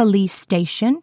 police station,